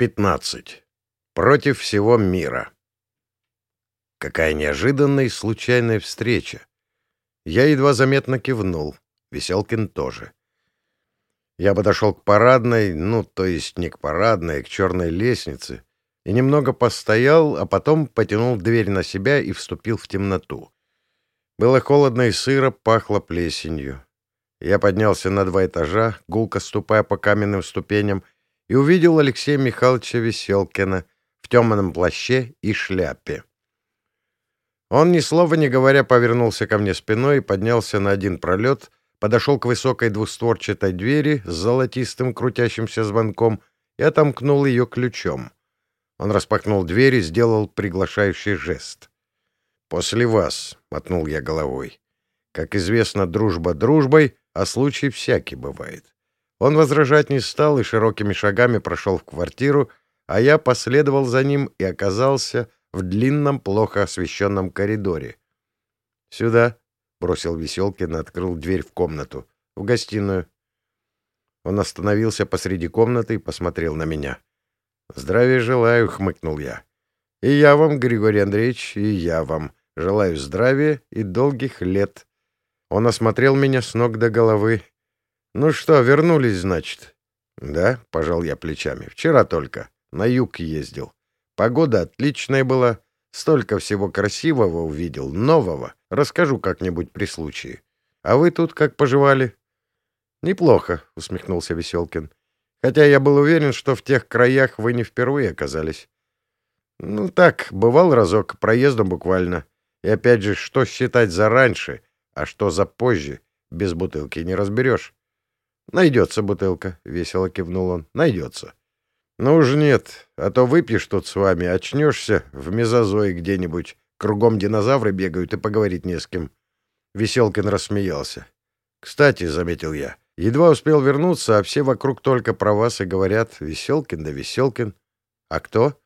15. Против всего мира. Какая неожиданная и случайная встреча. Я едва заметно кивнул. Веселкин тоже. Я подошел к парадной, ну, то есть не к парадной, а к черной лестнице, и немного постоял, а потом потянул дверь на себя и вступил в темноту. Было холодно и сыро, пахло плесенью. Я поднялся на два этажа, гулко ступая по каменным ступеням, и увидел Алексея Михайловича Веселкина в темном плаще и шляпе. Он, ни слова не говоря, повернулся ко мне спиной и поднялся на один пролет, подошел к высокой двустворчатой двери с золотистым крутящимся звонком и отомкнул ее ключом. Он распахнул дверь и сделал приглашающий жест. «После вас», — мотнул я головой. «Как известно, дружба дружбой, а случай всякий бывает. Он возражать не стал и широкими шагами прошел в квартиру, а я последовал за ним и оказался в длинном, плохо освещенном коридоре. «Сюда», — бросил Веселкин и открыл дверь в комнату. «В гостиную». Он остановился посреди комнаты и посмотрел на меня. «Здравия желаю», — хмыкнул я. «И я вам, Григорий Андреевич, и я вам. Желаю здравия и долгих лет». Он осмотрел меня с ног до головы «Ну что, вернулись, значит?» «Да», — пожал я плечами. «Вчера только. На юг ездил. Погода отличная была. Столько всего красивого увидел, нового. Расскажу как-нибудь при случае. А вы тут как поживали?» «Неплохо», — усмехнулся Веселкин. «Хотя я был уверен, что в тех краях вы не впервые оказались». «Ну так, бывал разок, проездом буквально. И опять же, что считать за раньше, а что за позже, без бутылки не разберешь». «Найдется бутылка», — весело кивнул он. «Найдется». «Ну уж нет, а то выпьешь тут с вами, очнешься в мезозое где-нибудь, кругом динозавры бегают и поговорить не с кем». Веселкин рассмеялся. «Кстати», — заметил я, — едва успел вернуться, а все вокруг только про вас и говорят «Веселкин да Веселкин». «А кто?»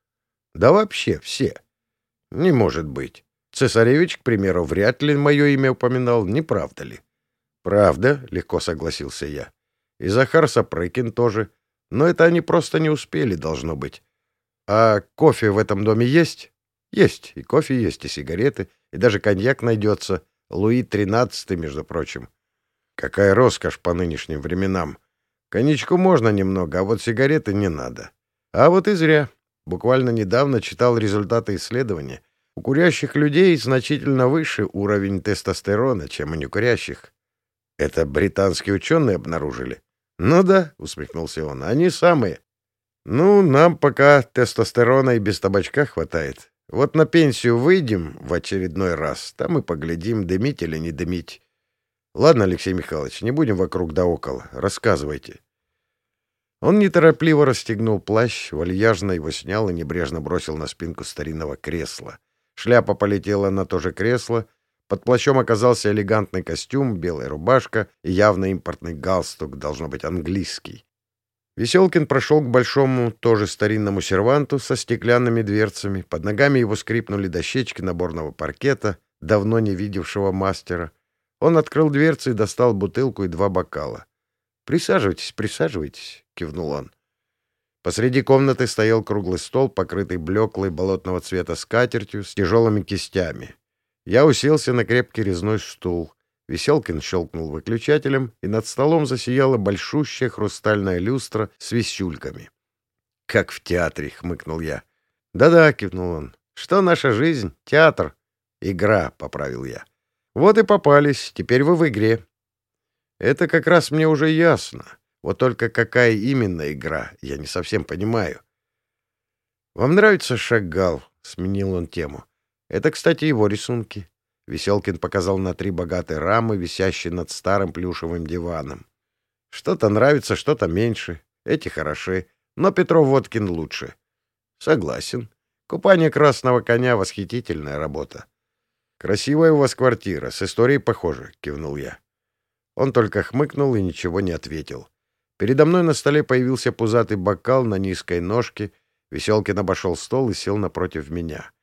«Да вообще все». «Не может быть. Цесаревич, к примеру, вряд ли мое имя упоминал, не правда ли?» «Правда», — легко согласился я. И Захар Сапрыкин тоже. Но это они просто не успели, должно быть. А кофе в этом доме есть? Есть. И кофе есть, и сигареты, и даже коньяк найдется. Луи тринадцатый, между прочим. Какая роскошь по нынешним временам. Коньячку можно немного, а вот сигареты не надо. А вот и зря. Буквально недавно читал результаты исследования. У курящих людей значительно выше уровень тестостерона, чем у некурящих. Это британские ученые обнаружили? Ну да, усмехнулся он, они самые. Ну, нам пока тестостерона и без табачка хватает. Вот на пенсию выйдем в очередной раз, там и поглядим, дымить или не дымить. Ладно, Алексей Михайлович, не будем вокруг да около. Рассказывайте. Он неторопливо расстегнул плащ, вальяжно его снял и небрежно бросил на спинку старинного кресла. Шляпа полетела на то же кресло, под плащом оказался элегантный костюм, белая рубашка и явно импортный галстук, должно быть английский. Веселкин прошел к большому, тоже старинному серванту со стеклянными дверцами. Под ногами его скрипнули дощечки наборного паркета, давно не видевшего мастера. Он открыл дверцы и достал бутылку и два бокала. «Присаживайтесь, присаживайтесь», — кивнул он. Посреди комнаты стоял круглый стол, покрытый блеклой болотного цвета скатертью с тяжелыми кистями. Я уселся на крепкий резной стул. Веселкин щелкнул выключателем, и над столом засияла большущая хрустальная люстра с висюльками. «Как в театре», — хмыкнул я. «Да-да», — кивнул он. «Что наша жизнь? Театр. Игра», — поправил я. «Вот и попались. Теперь вы в игре». «Это как раз мне уже ясно. Вот только какая именно игра, я не совсем понимаю». «Вам нравится Шагал?» — сменил он тему. Это, кстати, его рисунки. Веселкин показал на три богатые рамы, висящие над старым плюшевым диваном. Что-то нравится, что-то меньше. Эти хороши, но Петров Водкин лучше. Согласен. Купание красного коня — восхитительная работа. Красивая у вас квартира, с историей похоже, — кивнул я. Он только хмыкнул и ничего не ответил. Передо мной на столе появился пузатый бокал на низкой ножке. Веселкин обошел стол и сел напротив меня.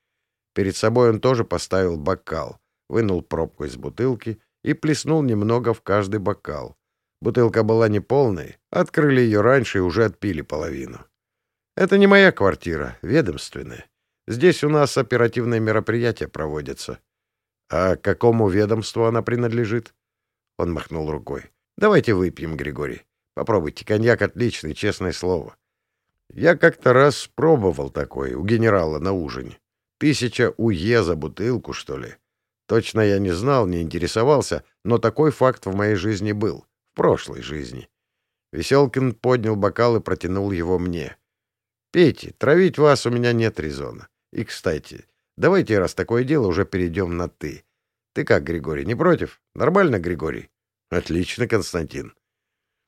Перед собой он тоже поставил бокал, вынул пробку из бутылки и плеснул немного в каждый бокал. Бутылка была неполной, открыли ее раньше и уже отпили половину. Это не моя квартира, ведомственная. Здесь у нас оперативные мероприятия проводятся. А какому ведомству она принадлежит? Он махнул рукой. Давайте выпьем, Григорий. Попробуйте, коньяк отличный, честное слово. Я как-то раз пробовал такой у генерала на ужине. Тысяча уе за бутылку, что ли. Точно я не знал, не интересовался, но такой факт в моей жизни был. В прошлой жизни. Веселкин поднял бокал и протянул его мне. «Пейте, травить вас у меня нет резона. И, кстати, давайте, раз такое дело, уже перейдем на «ты». Ты как, Григорий, не против? Нормально, Григорий?» «Отлично, Константин».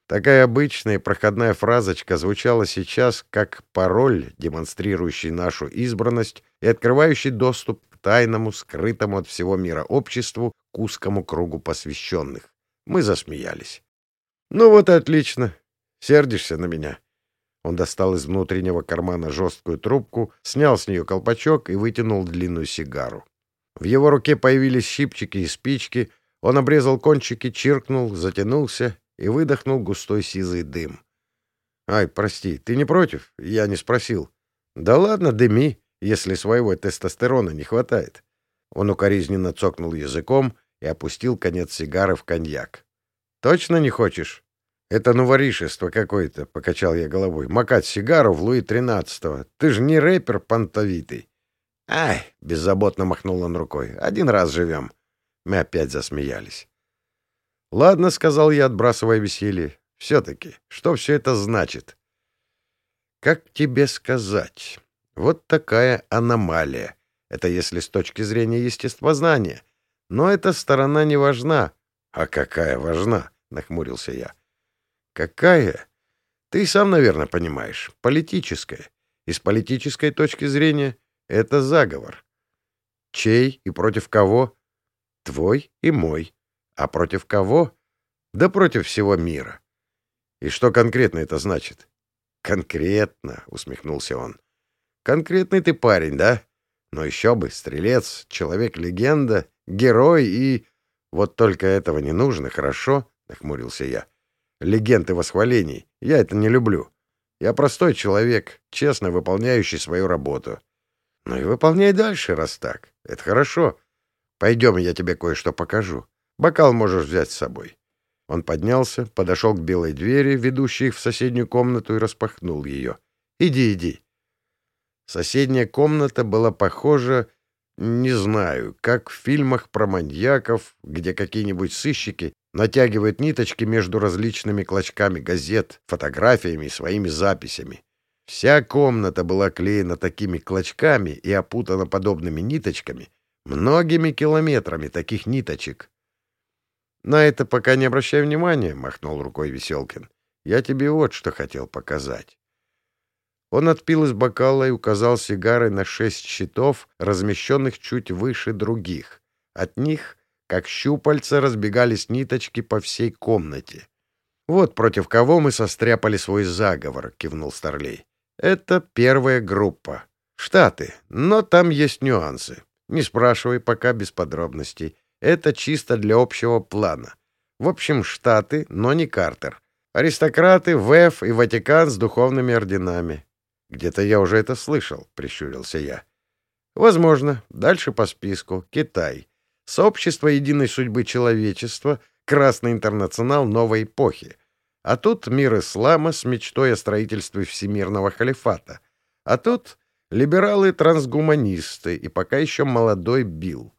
Такая обычная проходная фразочка звучала сейчас как пароль, демонстрирующий нашу избранность и открывающий доступ к тайному, скрытому от всего мира обществу, к узкому кругу посвященных. Мы засмеялись. «Ну вот и отлично. Сердишься на меня?» Он достал из внутреннего кармана жесткую трубку, снял с нее колпачок и вытянул длинную сигару. В его руке появились щипчики и спички. Он обрезал кончики, чиркнул, затянулся и выдохнул густой сизый дым. «Ай, прости, ты не против?» Я не спросил. «Да ладно, дыми, если своего тестостерона не хватает». Он укоризненно цокнул языком и опустил конец сигары в коньяк. «Точно не хочешь?» «Это новоришество какое-то», — покачал я головой. «Макать сигару в Луи тринадцатого. Ты же не рэпер понтовитый». «Ай!» — беззаботно махнул он рукой. «Один раз живем». Мы опять засмеялись. «Ладно», — сказал я, отбрасывая веселье. «Все-таки, что все это значит?» «Как тебе сказать? Вот такая аномалия. Это если с точки зрения естествознания. Но эта сторона не важна». «А какая важна?» — нахмурился я. «Какая? Ты сам, наверное, понимаешь. Политическая. И с политической точки зрения это заговор. Чей и против кого? Твой и мой. А против кого? Да против всего мира. И что конкретно это значит? Конкретно, усмехнулся он. Конкретный ты парень, да? Но еще бы, стрелец, человек-легенда, герой и... Вот только этого не нужно, хорошо? Нахмурился я. Легенд и восхвалений. Я это не люблю. Я простой человек, честно выполняющий свою работу. Ну и выполняй дальше, раз так. Это хорошо. Пойдем, я тебе кое-что покажу. Бокал можешь взять с собой. Он поднялся, подошел к белой двери, ведущей в соседнюю комнату, и распахнул ее. «Иди, иди». Соседняя комната была похожа, не знаю, как в фильмах про маньяков, где какие-нибудь сыщики натягивают ниточки между различными клочками газет, фотографиями и своими записями. Вся комната была клеена такими клочками и опутана подобными ниточками, многими километрами таких ниточек. «На это пока не обращай внимания», — махнул рукой Веселкин. «Я тебе вот что хотел показать». Он отпил из бокала и указал сигарой на шесть щитов, размещенных чуть выше других. От них, как щупальца, разбегались ниточки по всей комнате. «Вот против кого мы состряпали свой заговор», — кивнул Старлей. «Это первая группа. Штаты, но там есть нюансы. Не спрашивай пока без подробностей. Это чисто для общего плана. В общем, Штаты, но не Картер. Аристократы, ВЭФ и Ватикан с духовными орденами. Где-то я уже это слышал, прищурился я. Возможно. Дальше по списку. Китай. Сообщество единой судьбы человечества, Красный интернационал новой эпохи. А тут мир ислама с мечтой о строительстве всемирного халифата. А тут либералы-трансгуманисты и пока еще молодой Билл.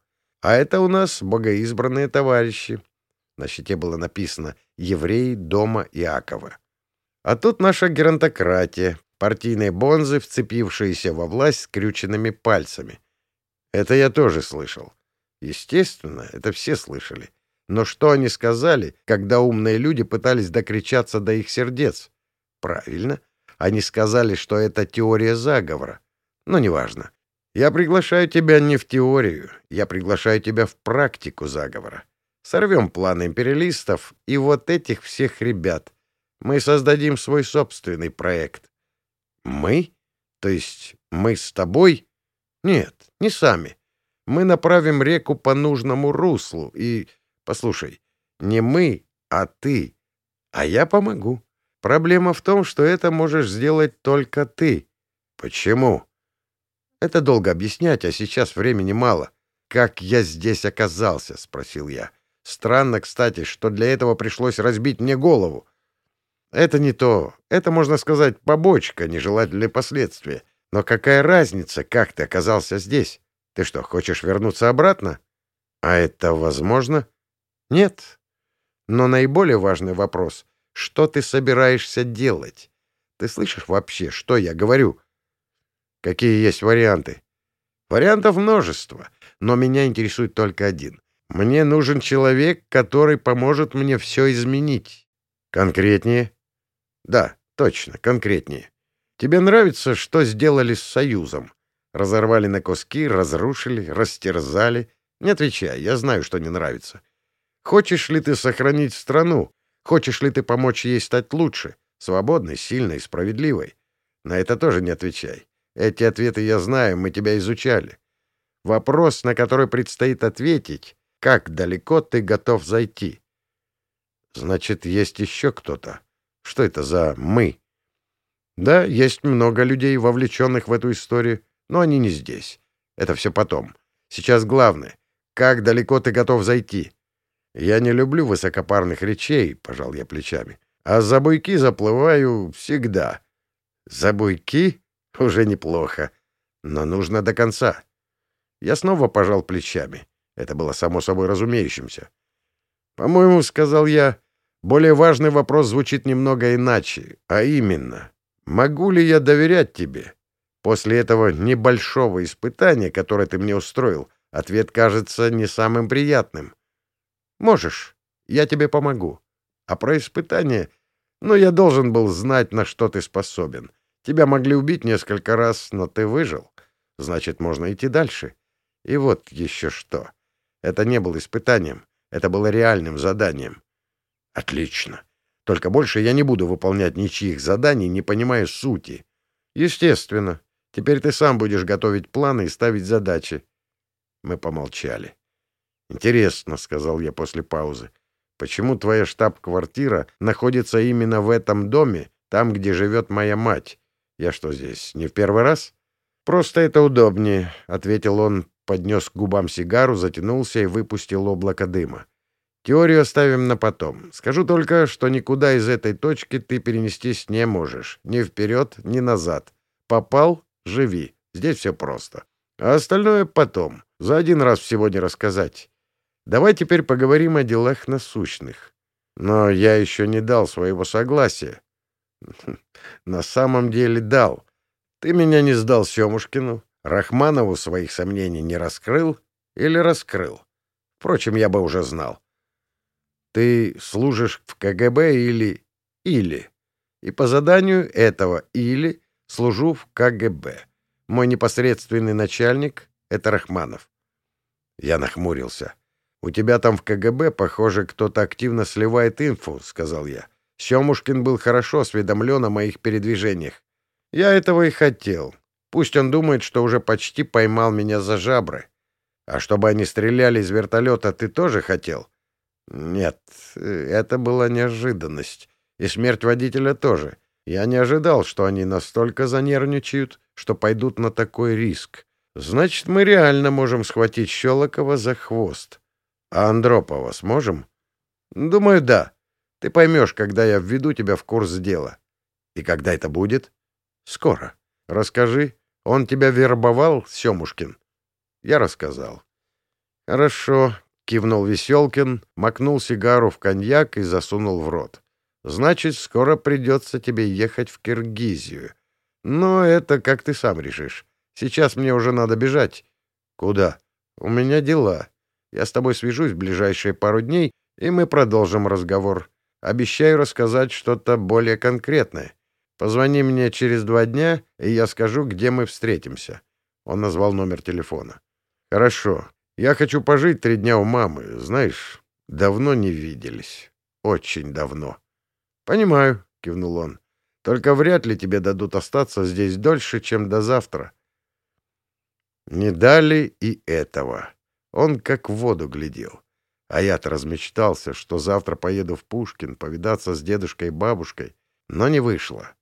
А это у нас богоизбранные товарищи. На щите было написано «Евреи дома Иакова». А тут наша геронтократия, партийные бонзы, вцепившиеся во власть скрюченными пальцами. Это я тоже слышал. Естественно, это все слышали. Но что они сказали, когда умные люди пытались докричаться до их сердец? Правильно. Они сказали, что это теория заговора. Но неважно. Я приглашаю тебя не в теорию, я приглашаю тебя в практику заговора. Сорвем планы империалистов и вот этих всех ребят. Мы создадим свой собственный проект. Мы? То есть мы с тобой? Нет, не сами. Мы направим реку по нужному руслу и... Послушай, не мы, а ты. А я помогу. Проблема в том, что это можешь сделать только ты. Почему? Это долго объяснять, а сейчас времени мало. Как я здесь оказался? спросил я. Странно, кстати, что для этого пришлось разбить мне голову. Это не то. Это, можно сказать, побочка, нежелательные последствия. Но какая разница, как ты оказался здесь? Ты что, хочешь вернуться обратно? А это возможно? Нет. Но наиболее важный вопрос — что ты собираешься делать? Ты слышишь вообще, что я говорю? Какие есть варианты? Вариантов множество, но меня интересует только один. Мне нужен человек, который поможет мне все изменить. Конкретнее? Да, точно, конкретнее. Тебе нравится, что сделали с Союзом? Разорвали на куски, разрушили, растерзали. Не отвечай, я знаю, что не нравится. Хочешь ли ты сохранить страну? Хочешь ли ты помочь ей стать лучше, свободной, сильной, справедливой? На это тоже не отвечай. Эти ответы я знаю, мы тебя изучали. Вопрос, на который предстоит ответить, как далеко ты готов зайти? Значит, есть еще кто-то. Что это за «мы»? Да, есть много людей, вовлеченных в эту историю, но они не здесь. Это все потом. Сейчас главное — как далеко ты готов зайти? Я не люблю высокопарных речей, — пожал я плечами, — а за буйки заплываю всегда. За буйки? Уже неплохо. Но нужно до конца. Я снова пожал плечами. Это было само собой разумеющимся. «По-моему, — сказал я, — более важный вопрос звучит немного иначе, а именно, могу ли я доверять тебе? После этого небольшого испытания, которое ты мне устроил, ответ кажется не самым приятным. Можешь. Я тебе помогу. А про испытание... Ну, я должен был знать, на что ты способен. Тебя могли убить несколько раз, но ты выжил. Значит, можно идти дальше. И вот еще что. Это не было испытанием. Это было реальным заданием. Отлично. Только больше я не буду выполнять ничьих заданий, не понимая сути. Естественно. Теперь ты сам будешь готовить планы и ставить задачи. Мы помолчали. «Интересно», — сказал я после паузы, — «почему твоя штаб-квартира находится именно в этом доме, там, где живет моя мать? Я что здесь, не в первый раз?» «Просто это удобнее», — ответил он, поднес к губам сигару, затянулся и выпустил облако дыма. «Теорию оставим на потом. Скажу только, что никуда из этой точки ты перенестись не можешь. Ни вперед, ни назад. Попал — живи. Здесь все просто. А остальное потом. За один раз всего не рассказать. Давай теперь поговорим о делах насущных. Но я еще не дал своего согласия. На самом деле дал. Ты меня не сдал Семушкину, Рахманову своих сомнений не раскрыл или раскрыл. Впрочем, я бы уже знал. Ты служишь в КГБ или... или. И по заданию этого или служу в КГБ. Мой непосредственный начальник — это Рахманов. Я нахмурился. «У тебя там в КГБ, похоже, кто-то активно сливает инфу», — сказал я. Семушкин был хорошо осведомлен о моих передвижениях. Я этого и хотел. Пусть он думает, что уже почти поймал меня за жабры. А чтобы они стреляли из вертолета, ты тоже хотел? Нет, это была неожиданность. И смерть водителя тоже. Я не ожидал, что они настолько занервничают, что пойдут на такой риск. Значит, мы реально можем схватить Щелокова за хвост. А Андропова сможем? Думаю, да. Ты поймешь, когда я введу тебя в курс дела. И когда это будет? Скоро. Расскажи. Он тебя вербовал, Семушкин? Я рассказал. Хорошо, кивнул Веселкин, макнул сигару в коньяк и засунул в рот. Значит, скоро придется тебе ехать в Киргизию. Но это как ты сам решишь. Сейчас мне уже надо бежать. Куда? У меня дела. Я с тобой свяжусь в ближайшие пару дней, и мы продолжим разговор. Обещаю рассказать что-то более конкретное. Позвони мне через два дня, и я скажу, где мы встретимся. Он назвал номер телефона. Хорошо. Я хочу пожить три дня у мамы. Знаешь, давно не виделись. Очень давно. Понимаю, кивнул он. Только вряд ли тебе дадут остаться здесь дольше, чем до завтра. Не дали и этого. Он как в воду глядел. А я-то размечтался, что завтра поеду в Пушкин повидаться с дедушкой и бабушкой, но не вышло.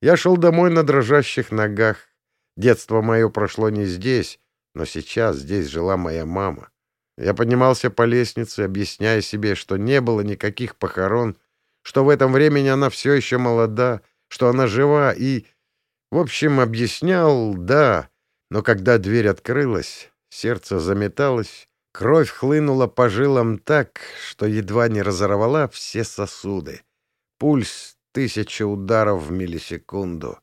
Я шел домой на дрожащих ногах. Детство мое прошло не здесь, но сейчас здесь жила моя мама. Я поднимался по лестнице, объясняя себе, что не было никаких похорон, что в этом времени она все еще молода, что она жива и... В общем, объяснял, да, но когда дверь открылась, сердце заметалось, кровь хлынула по жилам так, что едва не разорвала все сосуды. Пульс — тысяча ударов в миллисекунду.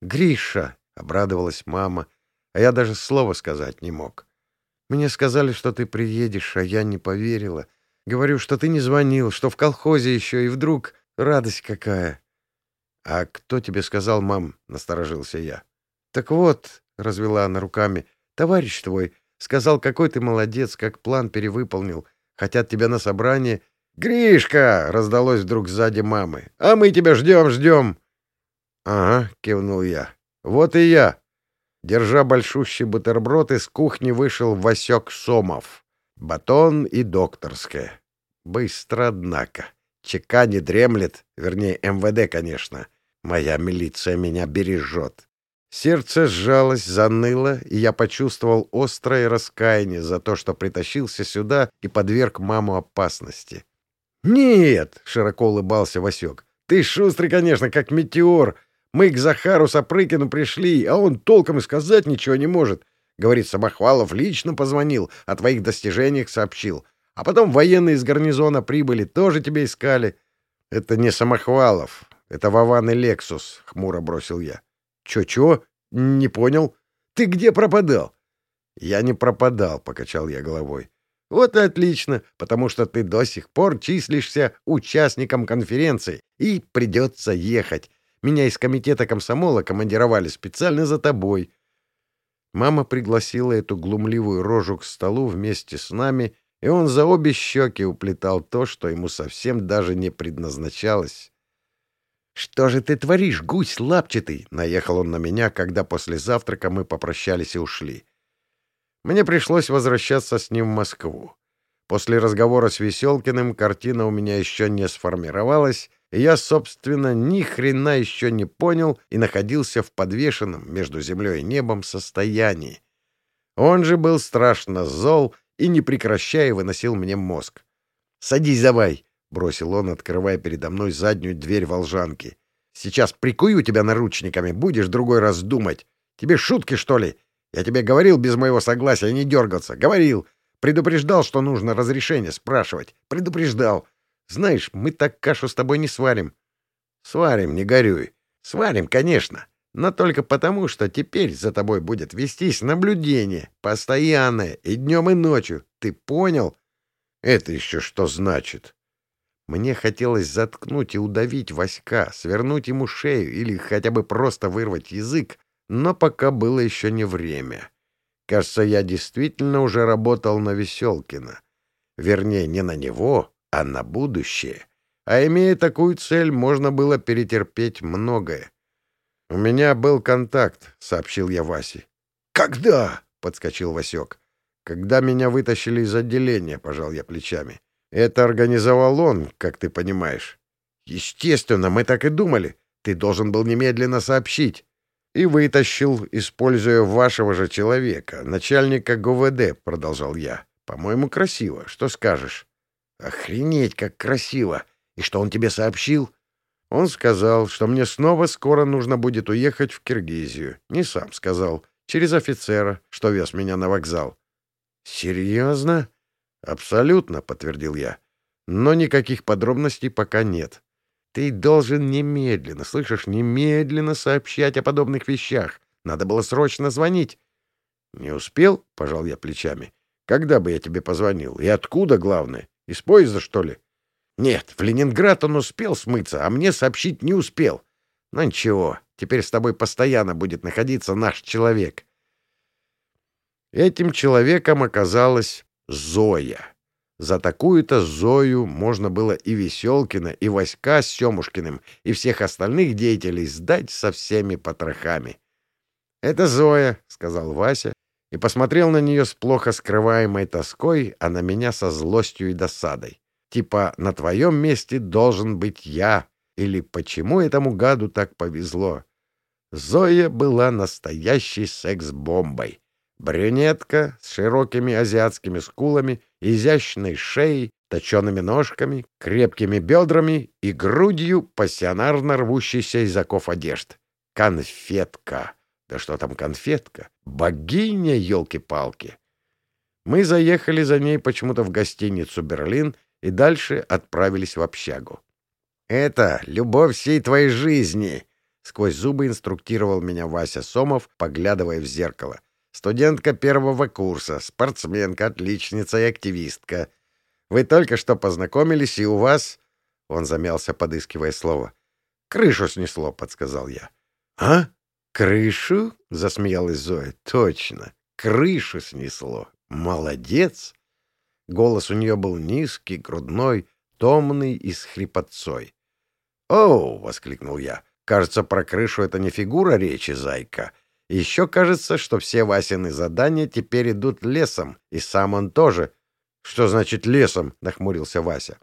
«Гриша!» — обрадовалась мама, а я даже слова сказать не мог. «Мне сказали, что ты приедешь, а я не поверила. Говорю, что ты не звонил, что в колхозе еще, и вдруг радость какая!» «А кто тебе сказал, мам?» — насторожился я. «Так вот», — развела она руками, — «товарищ твой сказал, какой ты молодец, как план перевыполнил. Хотят тебя на собрание». «Гришка!» — раздалось вдруг сзади мамы. «А мы тебя ждем, ждем!» «Ага», — кивнул я. «Вот и я». Держа большущий бутерброд, из кухни вышел Васек Сомов. Батон и докторское. Быстро, однако. ЧК не дремлет, вернее, МВД, конечно. Моя милиция меня бережет. Сердце сжалось, заныло, и я почувствовал острое раскаяние за то, что притащился сюда и подверг маму опасности. «Нет!» — широко улыбался Васек. «Ты шустрый, конечно, как метеор. Мы к Захару Сапрыкину пришли, а он толком и сказать ничего не может. Говорит, Самохвалов лично позвонил, о твоих достижениях сообщил. А потом военные из гарнизона прибыли, тоже тебя искали. — Это не Самохвалов, это Вован и Лексус, — хмуро бросил я. Чё, — Чё-чё? Не понял. Ты где пропадал? — Я не пропадал, — покачал я головой. — Вот и отлично, потому что ты до сих пор числишься участником конференции, и придется ехать. Меня из комитета комсомола командировали специально за тобой. Мама пригласила эту глумливую рожу к столу вместе с нами — и он за обе щеки уплетал то, что ему совсем даже не предназначалось. «Что же ты творишь, гусь лапчатый?» — наехал он на меня, когда после завтрака мы попрощались и ушли. Мне пришлось возвращаться с ним в Москву. После разговора с Веселкиным картина у меня еще не сформировалась, и я, собственно, ни хрена еще не понял и находился в подвешенном между землей и небом состоянии. Он же был страшно зол и, не прекращая, выносил мне мозг. «Садись давай!» — бросил он, открывая передо мной заднюю дверь волжанки. «Сейчас прикую тебя наручниками, будешь другой раз думать. Тебе шутки, что ли? Я тебе говорил без моего согласия не дергаться. Говорил. Предупреждал, что нужно разрешение спрашивать. Предупреждал. Знаешь, мы так кашу с тобой не сварим». «Сварим, не горюй. Сварим, конечно. Но только потому, что теперь за тобой будет вестись наблюдение, постоянное, и днем, и ночью. Ты понял? Это еще что значит? Мне хотелось заткнуть и удавить Васька, свернуть ему шею или хотя бы просто вырвать язык, но пока было еще не время. Кажется, я действительно уже работал на Веселкина. Вернее, не на него, а на будущее. А имея такую цель, можно было перетерпеть многое. «У меня был контакт», — сообщил я Васе. «Когда?» — подскочил Васек. «Когда меня вытащили из отделения», — пожал я плечами. «Это организовал он, как ты понимаешь». «Естественно, мы так и думали. Ты должен был немедленно сообщить». «И вытащил, используя вашего же человека, начальника ГУВД», — продолжал я. «По-моему, красиво. Что скажешь?» «Охренеть, как красиво! И что он тебе сообщил?» Он сказал, что мне снова скоро нужно будет уехать в Киргизию. Не сам сказал, через офицера, что вез меня на вокзал. «Серьезно?» «Абсолютно», — подтвердил я. «Но никаких подробностей пока нет. Ты должен немедленно, слышишь, немедленно сообщать о подобных вещах. Надо было срочно звонить». «Не успел?» — пожал я плечами. «Когда бы я тебе позвонил? И откуда, главное? Из поезда, что ли?» Нет, в Ленинград он успел смыться, а мне сообщить не успел. Но ничего, теперь с тобой постоянно будет находиться наш человек. Этим человеком оказалась Зоя. За такую-то Зою можно было и Веселкина, и Васька с Семушкиным, и всех остальных деятелей сдать со всеми потрохами. — Это Зоя, — сказал Вася, и посмотрел на нее с плохо скрываемой тоской, а на меня со злостью и досадой. Типа, на твоем месте должен быть я, или почему этому гаду так повезло. Зоя была настоящей секс-бомбой. Брюнетка с широкими азиатскими скулами, изящной шеей, точеными ножками, крепкими бедрами и грудью, пассионарно рвущейся из оков одежд. Конфетка! Да что там конфетка? Богиня, елки-палки! Мы заехали за ней почему-то в гостиницу «Берлин» и дальше отправились в общагу. «Это любовь всей твоей жизни!» — сквозь зубы инструктировал меня Вася Сомов, поглядывая в зеркало. «Студентка первого курса, спортсменка, отличница и активистка. Вы только что познакомились, и у вас...» Он замялся, подыскивая слово. «Крышу снесло», — подсказал я. «А? Крышу?» — засмеялась Зоя. «Точно. Крышу снесло. Молодец!» Голос у нее был низкий, грудной, томный и с хрипотцой. «Оу!» — воскликнул я. «Кажется, про крышу это не фигура речи, зайка. Еще кажется, что все Васины задания теперь идут лесом, и сам он тоже». «Что значит лесом?» — нахмурился Вася.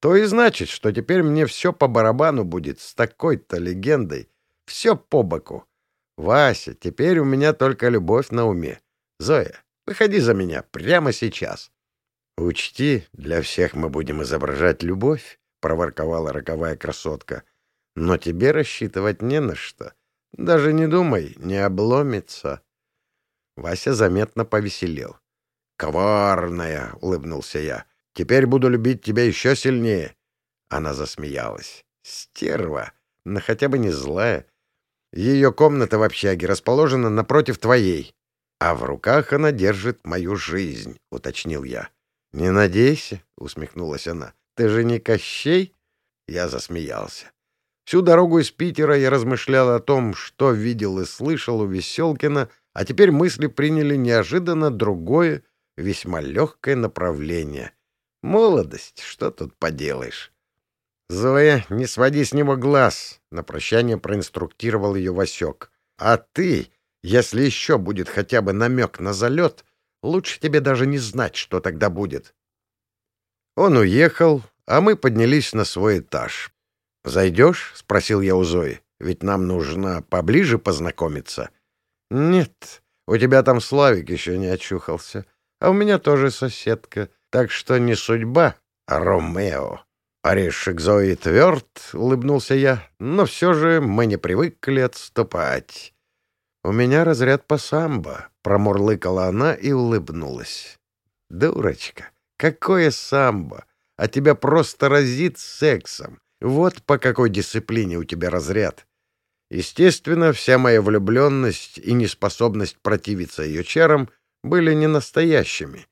«То и значит, что теперь мне все по барабану будет с такой-то легендой. Все по боку. Вася, теперь у меня только любовь на уме. Зоя, выходи за меня прямо сейчас». «Учти, для всех мы будем изображать любовь», — проворковала роковая красотка. «Но тебе рассчитывать не на что. Даже не думай, не обломится». Вася заметно повеселел. «Коварная!» — улыбнулся я. «Теперь буду любить тебя еще сильнее». Она засмеялась. «Стерва! Но хотя бы не злая. Ее комната в общаге расположена напротив твоей. А в руках она держит мою жизнь», — уточнил я. «Не надейся», — усмехнулась она. «Ты же не Кощей?» Я засмеялся. Всю дорогу из Питера я размышлял о том, что видел и слышал у Веселкина, а теперь мысли приняли неожиданно другое, весьма легкое направление. Молодость, что тут поделаешь? «Зоя, не своди с него глаз!» — на прощание проинструктировал ее Васек. «А ты, если еще будет хотя бы намек на залет, Лучше тебе даже не знать, что тогда будет. Он уехал, а мы поднялись на свой этаж. «Зайдешь?» — спросил я у Зои. «Ведь нам нужно поближе познакомиться». «Нет, у тебя там Славик еще не очухался, а у меня тоже соседка, так что не судьба, а Ромео». «Орешек Зои тверд», — улыбнулся я, — «но все же мы не привыкли отступать». «У меня разряд по самбо», — промурлыкала она и улыбнулась. «Дурочка, какое самбо? А тебя просто разит сексом. Вот по какой дисциплине у тебя разряд». Естественно, вся моя влюбленность и неспособность противиться ее чарам были не настоящими.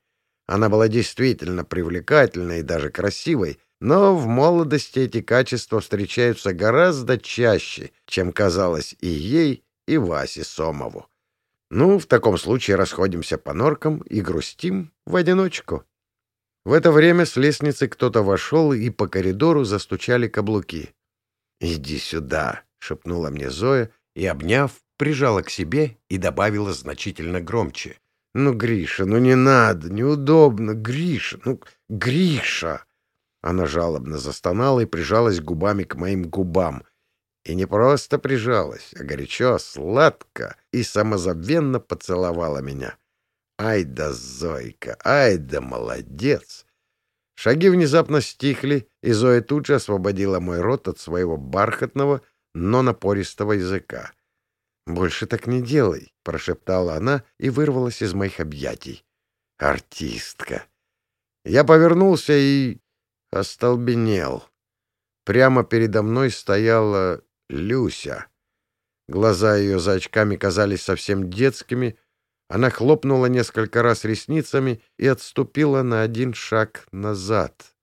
Она была действительно привлекательной и даже красивой, но в молодости эти качества встречаются гораздо чаще, чем казалось и ей, и Васе Сомову. Ну, в таком случае расходимся по норкам и грустим в одиночку. В это время с лестницы кто-то вошел, и по коридору застучали каблуки. «Иди сюда», — шепнула мне Зоя, и, обняв, прижала к себе и добавила значительно громче. «Ну, Гриша, ну не надо, неудобно, Гриша, ну, Гриша!» Она жалобно застонала и прижалась губами к моим губам — и не просто прижалась, а горячо, сладко и самозабвенно поцеловала меня. Ай да Зойка, ай да молодец! Шаги внезапно стихли, и Зоя тут же освободила мой рот от своего бархатного, но напористого языка. «Больше так не делай», — прошептала она и вырвалась из моих объятий. «Артистка!» Я повернулся и остолбенел. Прямо передо мной стояла Люся. Глаза ее за очками казались совсем детскими. Она хлопнула несколько раз ресницами и отступила на один шаг назад.